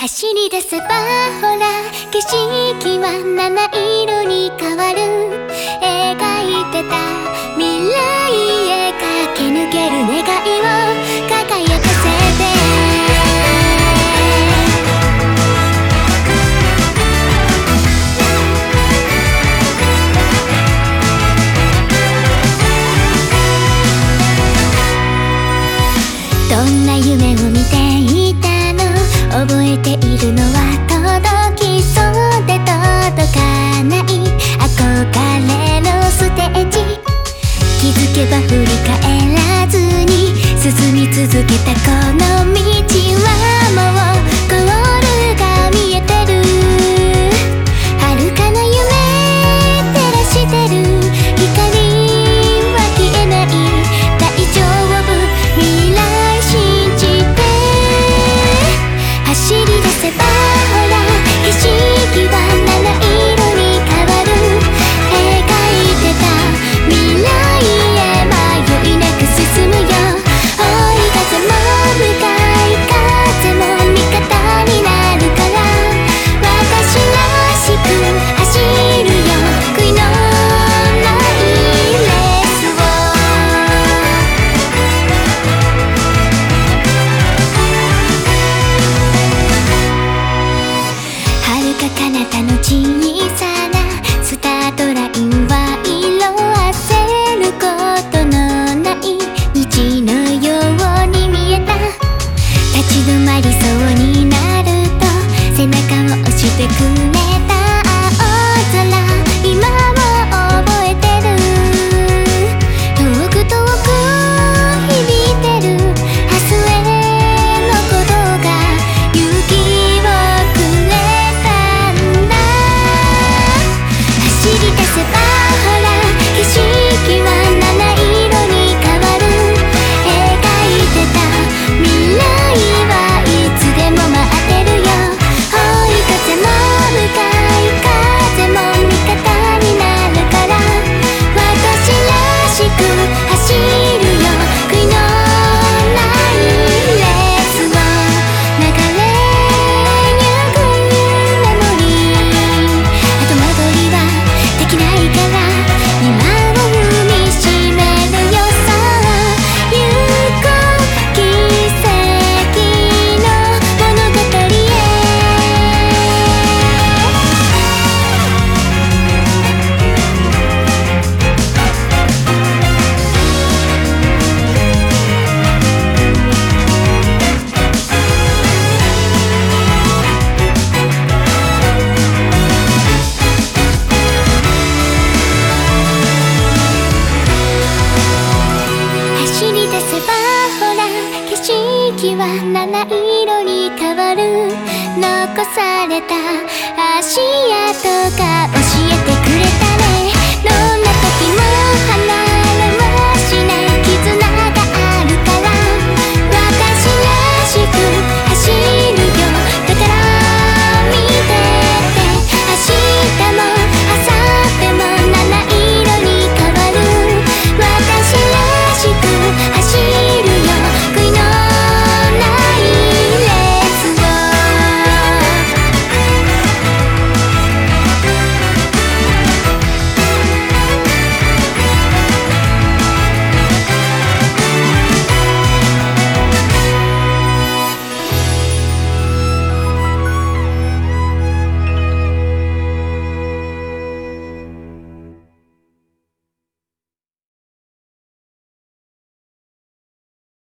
走り出せばほら景色は七色に変わる。覚えているのは届きそうで届かない憧れのステージ。気づけば振り返らずに進み続けたこの道はもう詰まりそうになる。と背中を押してくれた青空今も覚えてる。遠く遠く響いてる。明日のことが勇気をくれたんだ走り出せば月は七色に変わる。残された足跡が